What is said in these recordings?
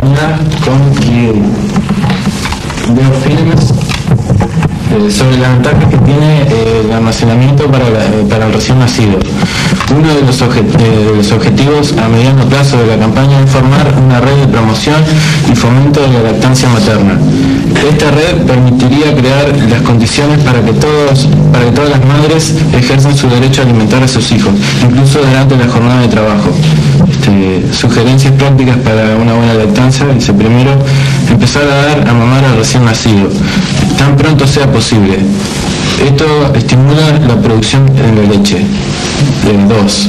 con biofilms eh, sobre la ventaja que tiene eh, el almacenamiento para, eh, para, el recién nacido. Uno de los, objetivos a mediano plazo de la campaña es formar una red de promoción y fomento de la lactancia materna. Esta red permitiría crear las condiciones para que, para que todas las madres ejerzan su derecho a alimentar a sus hijos, incluso durante la jornada de trabajo. Este, sugerencias prácticas para una buena lactancia. Dice primero, empezar a dar a mamar al recién nacido, tan pronto sea posible. Esto estimula la producción de la leche. Dos,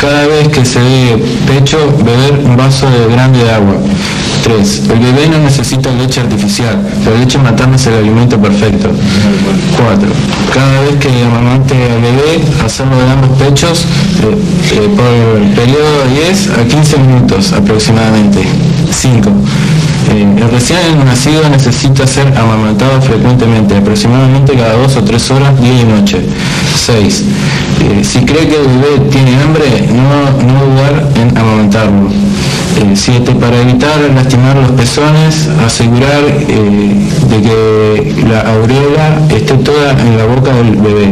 cada vez que se dé pecho, beber un vaso de grande de agua. 3. El bebé no necesita leche artificial, la leche materna es el alimento perfecto. 4. Cada vez que amamante al bebé, hacerlo de ambos pechos eh, eh, por el periodo de 10 a 15 minutos aproximadamente. 5. Eh, el recién nacido necesita ser amamantado frecuentemente, aproximadamente cada dos o tres horas, día y noche. 6. si cree que el bebé tiene hambre, no, no dudar en amamantarlo. 7. para evitar lastimar los pezones, asegurar eh, de que la aureola esté toda en la boca del bebé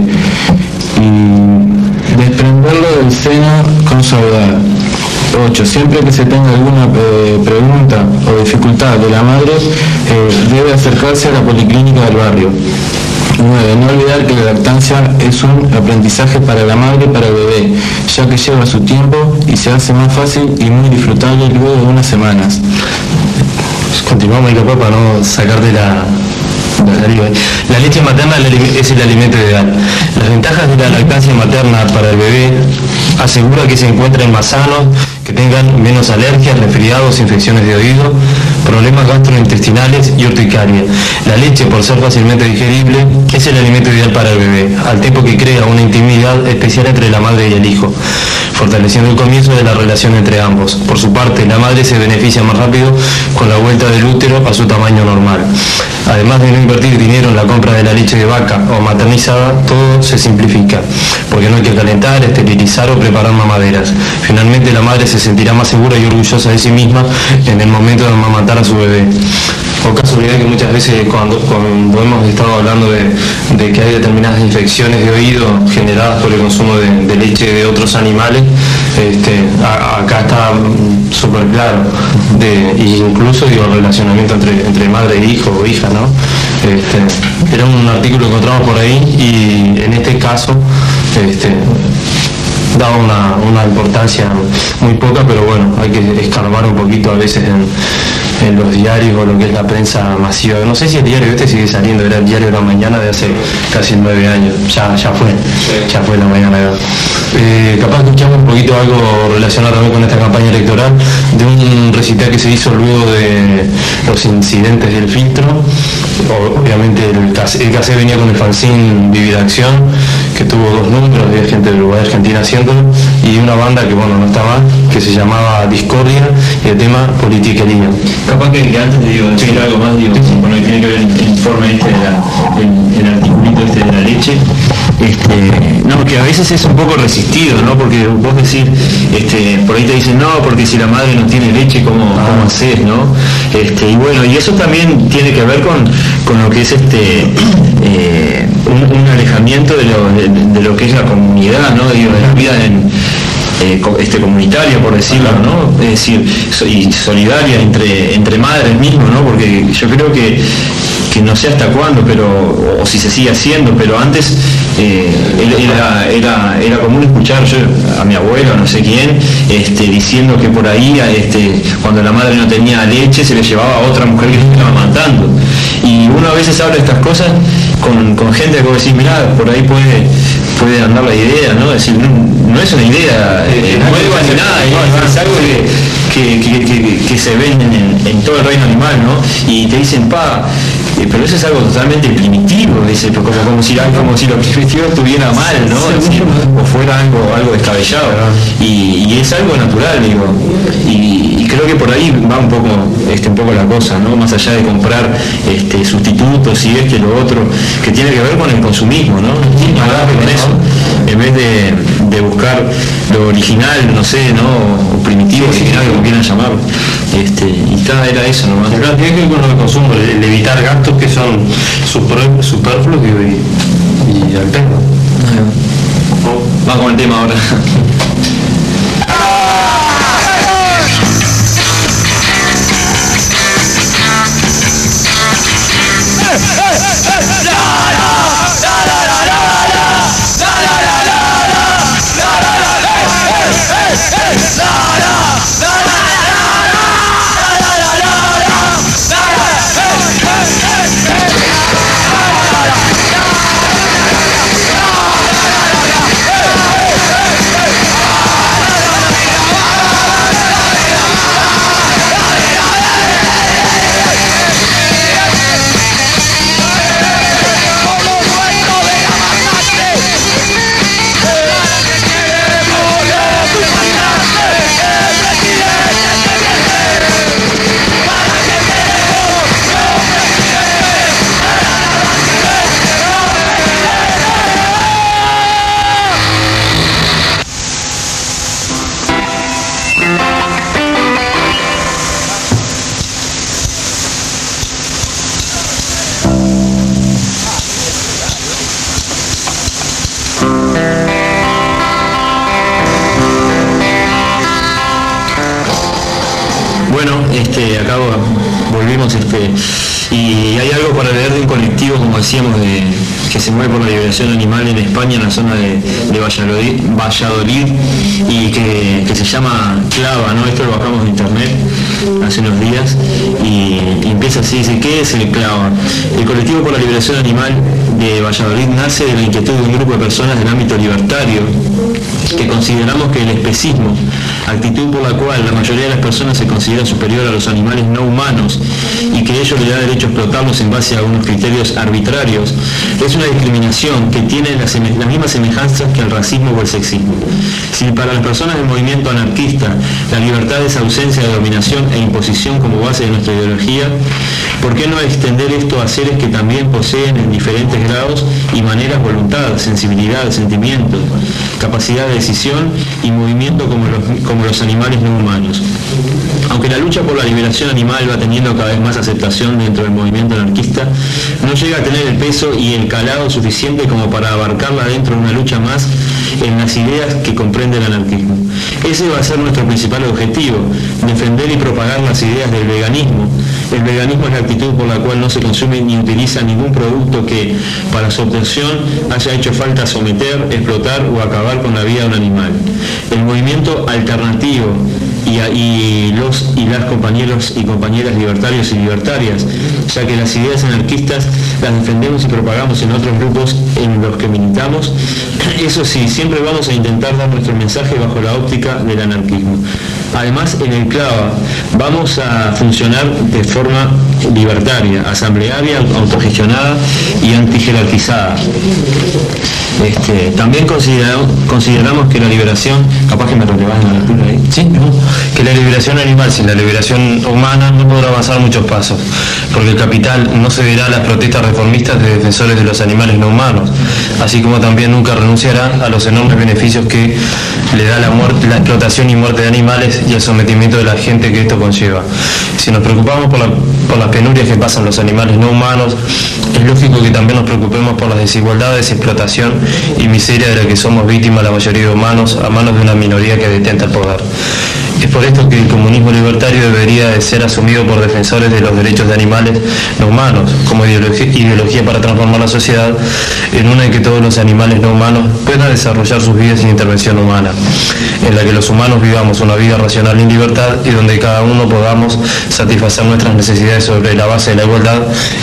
y desprenderlo del seno con suavidad. 8. Siempre que se tenga alguna eh, pregunta o dificultad de la madre, eh, debe acercarse a la policlínica del barrio. 9. No olvidar que la lactancia es un aprendizaje para la madre y para el bebé, ya que lleva su tiempo y se hace más fácil y muy disfrutable luego de unas semanas. Continuamos, capaz para no sacarte la, la leche materna es el alimento ideal. Las ventajas de la lactancia materna para el bebé asegura que se encuentren más sanos, que tengan menos alergias, resfriados, infecciones de oído, problemas gastrointestinales y urticaria. La leche, por ser fácilmente digerible, es el alimento ideal para el bebé, al tiempo que crea una intimidad especial entre la madre y el hijo, fortaleciendo el comienzo de la relación entre ambos. Por su parte, la madre se beneficia más rápido con la vuelta del útero a su tamaño normal. Además de no invertir dinero en la compra de la leche de vaca o maternizada, todo se simplifica, porque no hay que calentar, esterilizar o preparar mamaderas. Finalmente la madre se sentirá más segura y orgullosa de sí misma en el momento de a su bebé. O casualidad que muchas veces cuando, hemos estado hablando de, que hay determinadas infecciones de oído generadas por el consumo de, leche de otros animales, este, acá está súper claro, de, incluso digo, el relacionamiento entre, madre e hijo o hija, ¿no? Este, era un artículo que encontramos por ahí y en este caso este, daba una, importancia muy poca, pero bueno, hay que escarbar un poquito a veces en, los diarios o lo que es la prensa masiva. No sé si el diario este sigue saliendo, era el diario de la mañana de hace casi nueve años, ya, ya fue, ya fue la mañana. Eh, capaz escuchamos un poquito algo relacionado también con esta campaña electoral, de un recital que se hizo luego de los incidentes del filtro. Obviamente el CACE, venía con el fanzine Vivir Acción, que tuvo dos números, de gente de Argentina haciéndolo, y una banda que bueno, no está mal, que se llamaba Discordia, y el tema Politiquería. Capaz que, antes te digo, decir algo más, digo, bueno, tiene que ver el informe este de el, articulito este de la leche, este, no, que a veces es un poco resistido, ¿no? Porque vos decís, este, por ahí te dicen, no, porque si la madre no tiene leche, ¿cómo, cómo ah. haces, no? Este, y bueno, y eso también tiene que ver con, con lo que es este eh, un, alejamiento de lo, de, lo, que es la comunidad, ¿no? Digo, de la vida en, eh, este, comunitaria, por decirlo, ¿no? Es decir, y solidaria entre, entre madres mismos, ¿no? Porque yo creo que, que no sé hasta cuándo, pero, o si se sigue haciendo, pero antes eh, era, era, común escuchar yo, a mi abuelo, no sé quién, este, diciendo que por ahí este, cuando la madre no tenía leche se le llevaba a otra mujer que estaba matando. Y uno a veces habla de estas cosas con, gente que puede decir, mirá, por ahí puede, puede andar la idea, ¿no? Es decir, no, es una idea eh, nueva ni nada, es, algo que, se ve en, todo el reino animal, ¿no? Y te dicen, pa, eh, pero eso es algo totalmente primitivo, dice, como, como, si, como si lo primitivo estuviera mal, ¿no? o fuera algo, algo descabellado. Y, es algo natural, digo. Y, creo que por ahí va un poco, este, un poco la cosa, ¿no? Más allá de comprar este, sustitutos y este, lo otro, que tiene que ver con el consumismo, ¿no? con eso. En vez de, buscar lo original, no sé, ¿no? O primitivo, original, como quieran llamarlo. Este, y Está, era eso nomás. Acá tiene que ver con lo de consumo, el evitar gastos que son super- superfluos y, y alternos. Vamos con el tema ahora. liberación animal en España, en la zona de, Valladolid, Valladolid, y que, que se llama Clava, ¿no? Esto lo bajamos de internet hace unos días y, y empieza así, dice, ¿qué es el Clava? El colectivo por la liberación animal de Valladolid nace de la inquietud de un grupo de personas del ámbito libertario que consideramos que el especismo, actitud por la cual la mayoría de las personas se considera superior a los animales no humanos y que ello le da derecho a explotarlos en base a unos criterios arbitrarios, es una discriminación que tiene las, mismas semejanzas que el racismo o el sexismo. Si para las personas del movimiento anarquista la libertad es ausencia de dominación e imposición como base de nuestra ideología, ¿por qué no extender esto a seres que también poseen en diferentes grados y maneras voluntad, sensibilidad, sentimiento, capacidad de decisión y movimiento como los, como los animales no humanos? Aunque la lucha por la liberación animal va teniendo cada vez más aceptación dentro del movimiento anarquista, no llega a tener el peso y el calado suficiente como para abarcarla dentro de una lucha más en las ideas que comprende el anarquismo. Ese va a ser nuestro principal objetivo, defender y propagar las ideas del veganismo. El veganismo es la actitud por la cual no se consume ni utiliza ningún producto que para su obtención haya hecho falta someter, explotar o acabar con la vida de un animal. El movimiento alternativo y, los y las compañeros y compañeras libertarios y libertarias, ya que las ideas anarquistas las defendemos y propagamos en otros grupos en los que militamos. Eso sí, siempre vamos a intentar dar nuestro mensaje bajo la óptica del anarquismo. Además, en el CLAVA vamos a funcionar de forma libertaria, asamblearia, autogestionada y antijerarquizada. Este, también consideramos, que la liberación, capaz que me relevas en la lectura ahí, que la liberación animal sin la liberación humana no podrá avanzar muchos pasos, porque el capital no cederá a las protestas reformistas de defensores de los animales no humanos, así como también nunca renunciará a los enormes beneficios que le da la, explotación y muerte de animales y el sometimiento de la gente que esto conlleva. Si nos preocupamos por, por las penurias que pasan los animales no humanos, es lógico que también nos preocupemos por las desigualdades, explotación y miseria de la que somos víctimas la mayoría de humanos a manos de una minoría que detenta el poder. Es por esto que el comunismo libertario debería de ser asumido por defensores de los derechos de animales no humanos como ideología, para transformar la sociedad en una en que todos los animales no humanos puedan desarrollar sus vidas sin intervención humana, en la que los humanos vivamos una vida racional en libertad y donde cada uno podamos satisfacer nuestras necesidades sobre la base de la igualdad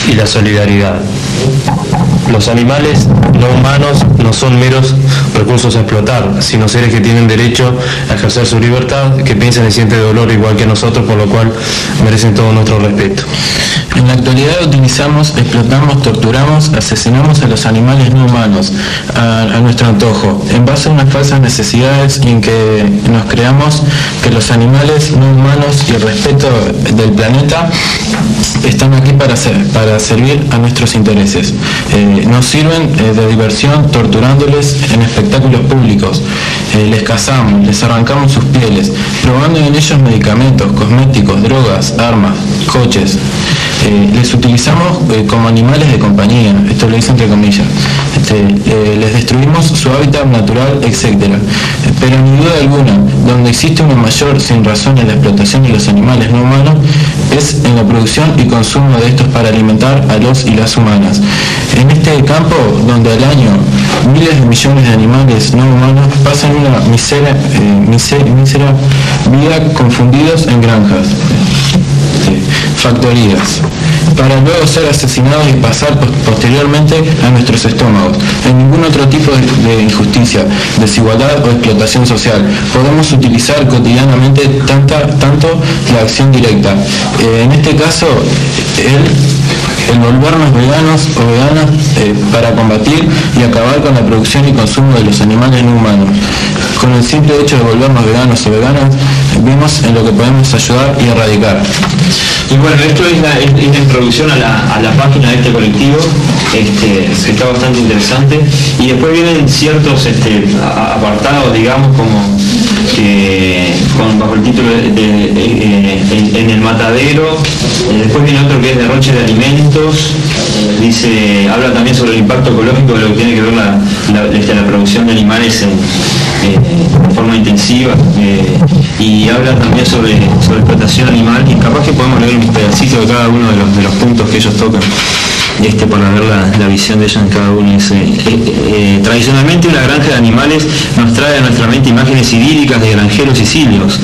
y la solidaridad. Los animales no humanos no son meros recursos a explotar, sino seres que tienen derecho a ejercer su libertad, que piensan y sienten dolor igual que nosotros, por lo cual merecen todo nuestro respeto. En la actualidad utilizamos, explotamos, torturamos, asesinamos a los animales no humanos a, nuestro antojo, en base a unas falsas necesidades en que nos creamos que los animales no humanos y el respeto del planeta están aquí para, ser- para servir a nuestros intereses. Eh, nos sirven eh, de diversión torturándoles en espectáculos públicos. eh, les cazamos, les arrancamos sus pieles, probando en ellos medicamentos, cosméticos, drogas, armas, coches. Eh, les utilizamos eh, como animales de compañía, esto lo dice entre comillas. Este, eh, les destruimos su hábitat natural, etc. Pero ni duda alguna, donde existe una mayor sin razón en la explotación de los animales no humanos es en la producción y consumo de estos para alimentar a los y las humanas. En este campo, donde al año miles de millones de animales no humanos pasan una misera, mísera vida confundidos en granjas factorías, para luego ser asesinados y pasar posteriormente a nuestros estómagos. En ningún otro tipo de, injusticia, desigualdad o explotación social podemos utilizar cotidianamente tanta, tanto la acción directa. Eh, en este caso, el, el volvernos veganos o veganas eh, para combatir y acabar con la producción y consumo de los animales no humanos. Con el simple hecho de volvernos veganos o veganas, vemos en lo que podemos ayudar y erradicar. Y bueno, esto es la, introducción a la, página de este colectivo, este, que está bastante interesante. Y después vienen ciertos este, apartados, digamos, como bajo el título de, eh, en, el matadero. Eh, después viene otro que es derroche de alimentos. Dice, habla también sobre el impacto ecológico de lo que tiene que ver la, la, este, producción de animales en, eh, de forma intensiva. y habla también sobre, sobre explotación animal y capaz que podemos leer un pedacito de cada uno de los, de los puntos que ellos tocan este, para ver la, visión de ellos en cada uno. Eh, eh, tradicionalmente una granja de animales nos trae a nuestra mente imágenes idílicas de granjeros sicilios,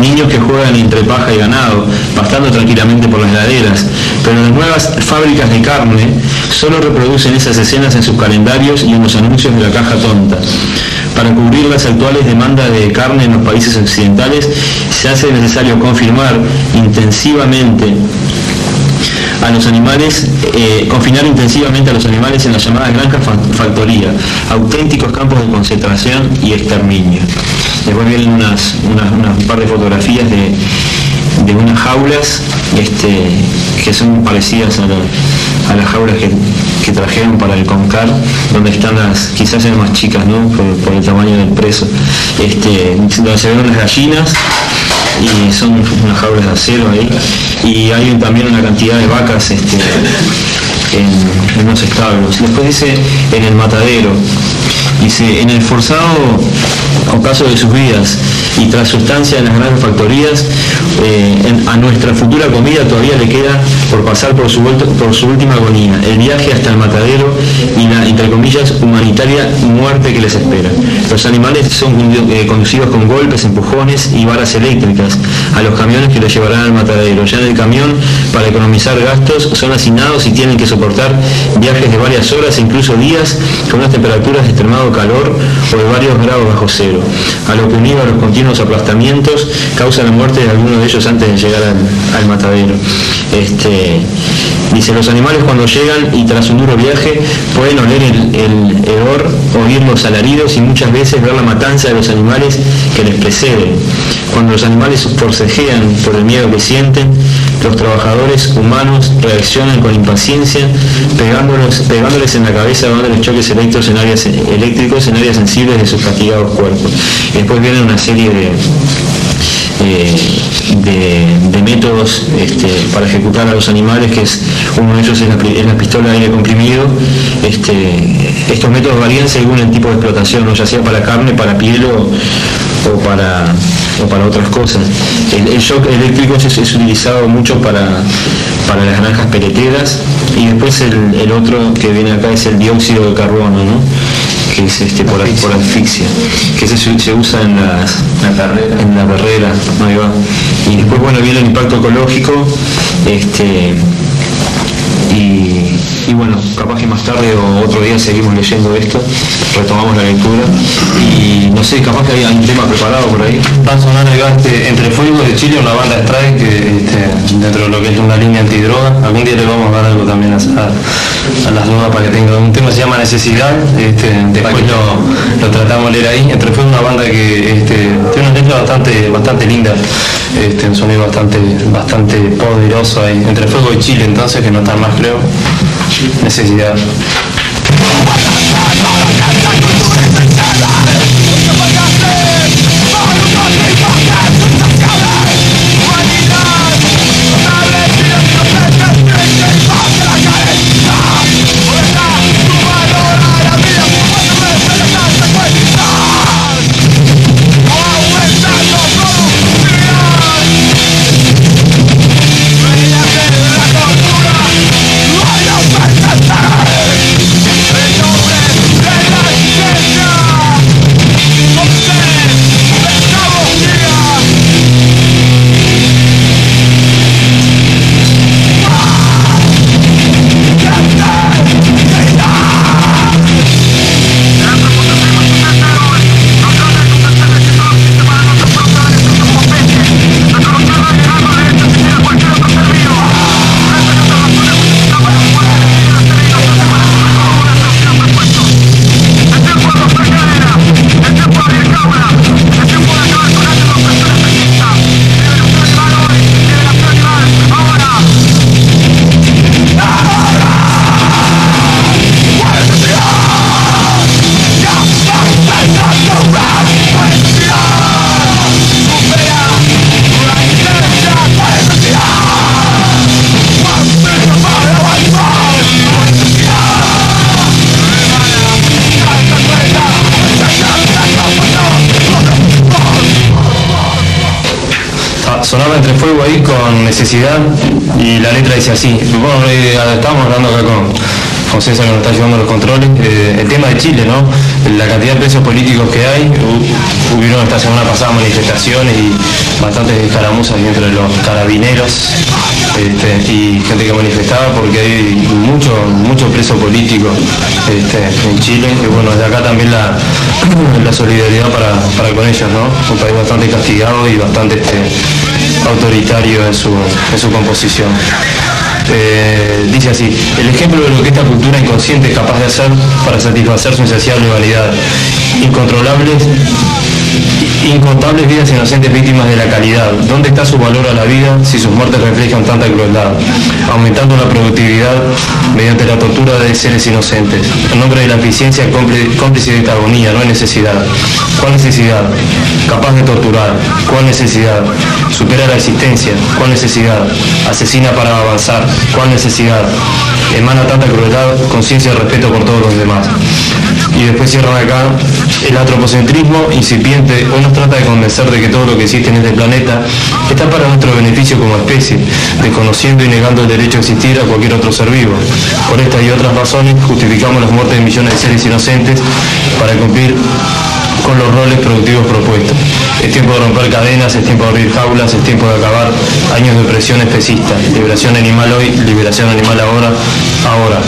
niños que juegan entre paja y ganado, pastando tranquilamente por las laderas, pero las nuevas fábricas de carne solo reproducen esas escenas en sus calendarios y en los anuncios de la caja tonta. Para cubrir las actuales demandas de carne en los países occidentales, se hace necesario confirmar intensivamente a los animales, eh, confinar intensivamente a los animales en la llamada granja factoría, auténticos campos de concentración y exterminio. Después vienen unas, un par de fotografías de, unas jaulas este, que son parecidas a, las jaulas que, trajeron para el CONCAR, donde están las, quizás sean más chicas, ¿no? Por, el tamaño del preso, este, donde se ven las gallinas y son unas jaulas de acero ahí. Y hay también una cantidad de vacas este, en, en los establos. Después dice en el matadero, dice en el forzado ocaso de sus vidas y tras su estancia en las grandes factorías, eh, a nuestra futura comida todavía le queda por pasar por su, última agonía, el viaje hasta el matadero y la, entre comillas, humanitaria muerte que les espera. Los animales son eh, conducidos con golpes, empujones y varas eléctricas a los camiones que los llevarán al matadero. Ya en el camión, para economizar gastos, son asignados y tienen que soportar viajes de varias horas e incluso días con unas temperaturas de extremado calor o de varios grados bajo cero. A lo que unido a los continuos aplastamientos causa la muerte de algunos de ellos antes de llegar al, matadero. Este, dice, los animales cuando llegan y tras un duro viaje pueden oler el, el hedor, oír los alaridos y muchas veces ver la matanza de los animales que les preceden. Cuando los animales forcejean por el miedo que sienten, los trabajadores humanos reaccionan con impaciencia, pegándoles en la cabeza dándoles choques eléctricos en áreas, eléctricos en áreas sensibles de sus castigados cuerpos. después viene una serie de, de, métodos este, para ejecutar a los animales, que es uno de ellos es la, pistola de aire comprimido. Este, estos métodos varían según el tipo de explotación, ya sea para carne, para piel o para o para otras cosas. El, shock eléctrico es, utilizado mucho para, para las granjas peleteras y después el, otro que viene acá es el dióxido de carbono, que es este, por, asfixia, que se, usa en, las, en la barrera, y después bueno viene el impacto ecológico, este, y, bueno, capaz que más tarde o otro día seguimos leyendo esto, retomamos la lectura y no sé, capaz que hay un tema preparado por ahí. Va a sonar este, Entre Fuego de Chile, una banda strike que este, dentro de lo que es una línea antidroga, algún día le vamos a dar algo también a, las dudas para que tengan un tema se llama Necesidad, este, después lo, tratamos de leer ahí. Entre Fuego una banda que este, tiene una letra bastante, bastante linda, este, un sonido bastante, bastante poderoso ahí. Entre Fuego y Chile entonces, que no están más creo, necesidad. Necesidad y la letra dice así. Bueno, eh, estamos hablando acá con, con César que nos está llevando los controles. Eh, el tema de Chile, ¿no? La cantidad de presos políticos que hay. Hu- Hubieron esta semana pasada manifestaciones y bastantes escaramuzas entre los carabineros este, y gente que manifestaba porque hay mucho, mucho preso político este, en Chile. Y bueno, desde acá también la, la solidaridad para, para con ellos, ¿no? Un país bastante castigado y bastante este, autoritario en su, en su composición. Eh, dice así, el ejemplo de lo que esta cultura inconsciente es capaz de hacer para satisfacer su insaciable vanidad. Incontrolables, incontables vidas inocentes víctimas de la calidad. ¿Dónde está su valor a la vida si sus muertes reflejan tanta crueldad? Aumentando la productividad mediante la tortura de seres inocentes. En nombre de la eficiencia cómpli- cómplice de esta agonía, no hay necesidad. ¿Cuál necesidad? Capaz de torturar. ¿Cuál necesidad? Supera la existencia. ¿Cuál necesidad? Asesina para avanzar. ¿Cuál necesidad? Emana tanta crueldad, conciencia y respeto por todos los demás. Y después cierran acá, el antropocentrismo incipiente hoy nos trata de convencer de que todo lo que existe en este planeta está para nuestro beneficio como especie, desconociendo y negando el derecho a existir a cualquier otro ser vivo. Por estas y otras razones justificamos las muertes de millones de seres inocentes para cumplir con los roles productivos propuestos. Es tiempo de romper cadenas, es tiempo de abrir jaulas, es tiempo de acabar años de opresión especista. Liberación animal hoy, liberación animal ahora, ahora.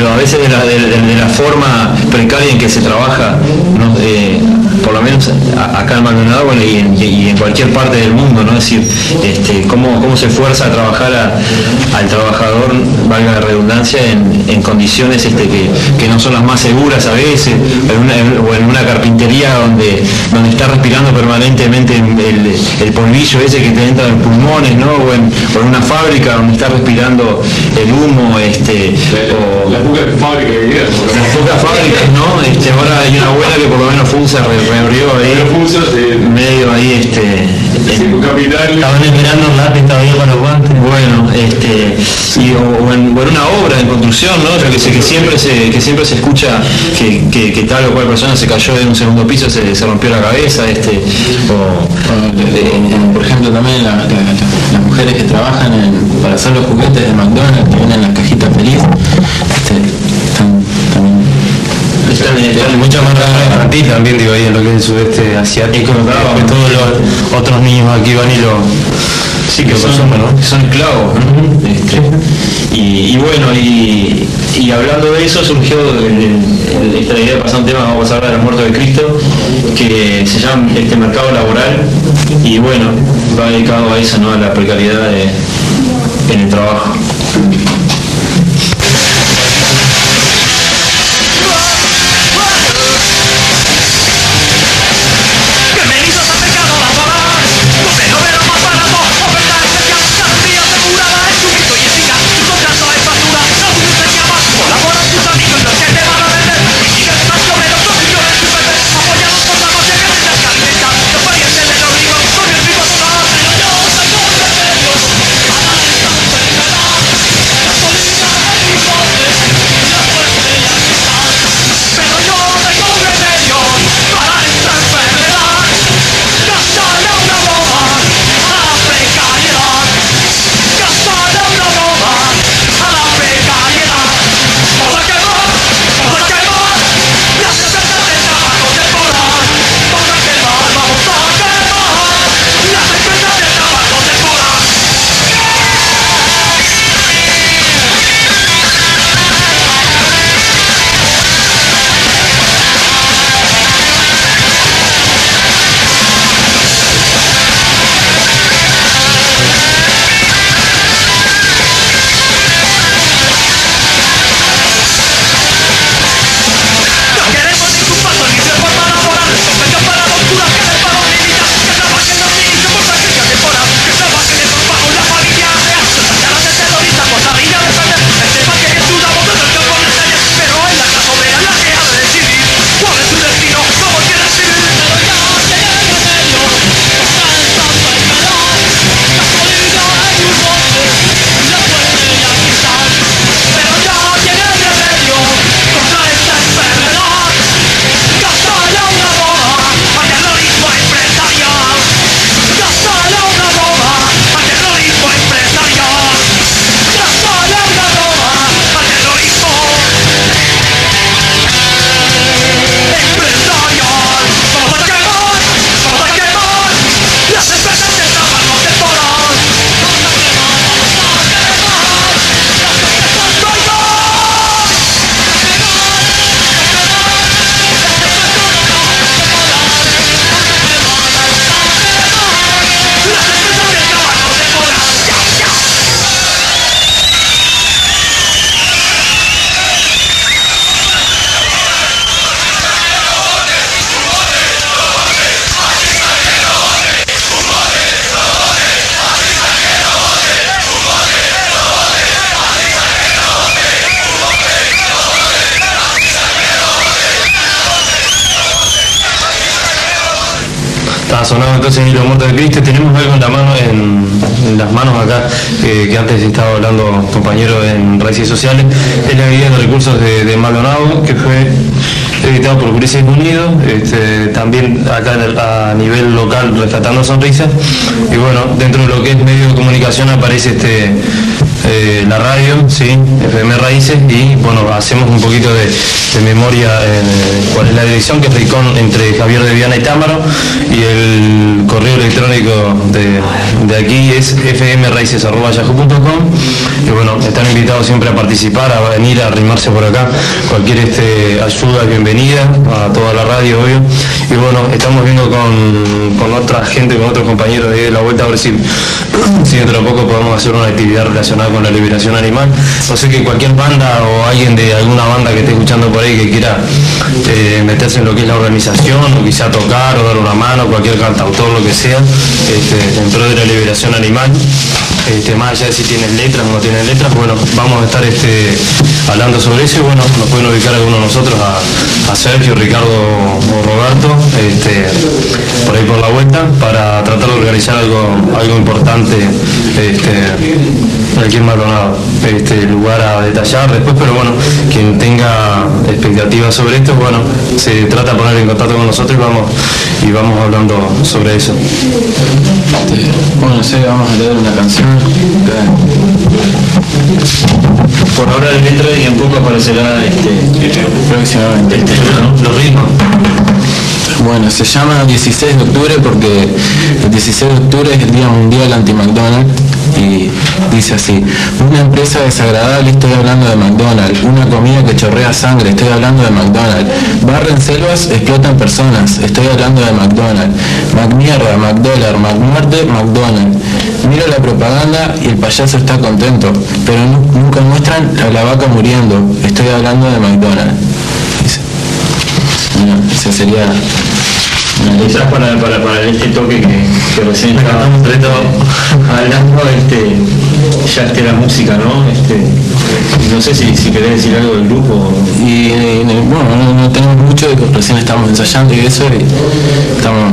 Pero, a veces de la, forma precaria en que se trabaja. Eh, lo menos acá en Maldonado bueno, y, en, y, en, cualquier parte del mundo, ¿no? Es decir, este, cómo, cómo se fuerza a trabajar a, al trabajador, valga la redundancia, en, en condiciones este, que, que, no son las más seguras a veces, en una, o en una carpintería donde, donde está respirando permanentemente el, el, polvillo ese que te entra en pulmones, ¿no? O en, o en una fábrica donde está respirando el humo, este, o, las pocas fábricas que Las pocas fábricas, ¿no? Este, ahora hay una abuela que por lo menos Funza ahí, medio ahí, este, en, capital. Estaban esperando un lápiz todavía con los guantes. Bueno, este, y, o, en, o, en, una obra en construcción, ¿no? que, se, que, siempre se, que siempre se escucha que, que, que, tal o cual persona se cayó de un segundo piso, se, se rompió la cabeza, este, o, eh, por ejemplo también la, la, las mujeres que trabajan en, para hacer los juguetes de McDonald's, que vienen en las cajitas feliz, ti también digo ahí en lo que es el sudeste asiático que todos los otros niños aquí van y lo sí que son, ¿no? que son esclavos ¿no? este, y, y, bueno y, y, hablando de eso surgió el, el, esta idea de pasar un tema vamos a hablar de la muerte de Cristo que se llama este mercado laboral y bueno va dedicado a eso ¿no? a la precariedad de, en el trabajo sonado entonces los muertos de Cristo. Tenemos algo en las manos acá, eh, que antes estaba hablando compañero en redes sociales, es la guía de recursos de, de Maldonado, que fue editado por Grises Unidos, este, también acá a nivel local rescatando sonrisas. Y bueno, dentro de lo que es medio de comunicación aparece este eh, la radio, sí, FM Raíces, y bueno, hacemos un poquito de, de memoria en eh, cuál es la dirección, que es entre Javier de Viana y Támaro, y el correo electrónico de, de aquí es fmraices.yahoo.com, y bueno, están invitados siempre a participar, a venir, a arrimarse por acá, cualquier este, ayuda es bienvenida, a toda la radio, obvio, y bueno, estamos viendo con, con otra gente, con otros compañeros de la vuelta, a ver si, dentro de poco podemos hacer una actividad relacionada con la liberación animal. No sé que cualquier banda o alguien de alguna banda que esté escuchando por ahí que quiera eh, meterse en lo que es la organización, o quizá tocar o dar una mano, cualquier cantautor, lo que sea, este, en pro de la liberación animal. Este, más allá de si tienen letras o no tienen letras, bueno, vamos a estar este, hablando sobre eso y bueno, nos pueden ubicar algunos de nosotros a, Sergio, Ricardo o Roberto, este, por ahí por la vuelta, para tratar de organizar algo, algo importante este, aquí. Este, lugar a detallar después, pero bueno, quien tenga expectativas sobre esto, bueno, se trata de poner en contacto con nosotros y vamos, y vamos hablando sobre eso. Este, bueno, no sé, vamos a leer una canción. Por ahora el letra y un poco aparecerá este, Próximamente. este, los ritmos. Bueno, se llama 16 de octubre porque el 16 de octubre es el Día Mundial Anti-McDonald's y dice así, una empresa desagradable, estoy hablando de McDonald's, una comida que chorrea sangre, estoy hablando de McDonald's, barren selvas, explotan personas, estoy hablando de McDonald's, McMierda, McDollar, McMuerte, McDonald's. Miro la propaganda y el payaso está contento, pero nu- nunca muestran a la vaca muriendo, estoy hablando de McDonald's. Dice. Bueno, ese sería Quizás para, para, para este toque que, que recién estábamos hablando, este, ya esté la música, ¿no? Este, no sé si, si querés decir algo del grupo. Y, bueno, no, no tenemos mucho, recién estamos ensayando y eso, y estamos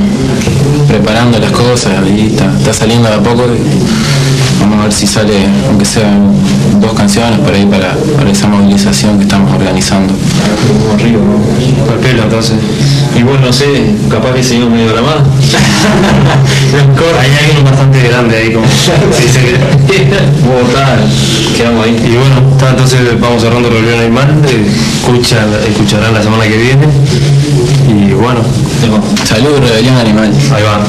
preparando las cosas y está, está saliendo de a poco. y vamos a ver si sale, aunque sean dos canciones por ahí para, para esa movilización que estamos organizando. Como arriba, ¿no? Al pelo, entonces. Y bueno, no sé, capaz que seguimos medio la más. Hay alguien bastante grande ahí como si se quedamos ahí. Y bueno, está, entonces vamos cerrando Rebelión Animal, escuchan, escucharán la semana que viene. Y bueno, Salud, rebelión animal. ahí va.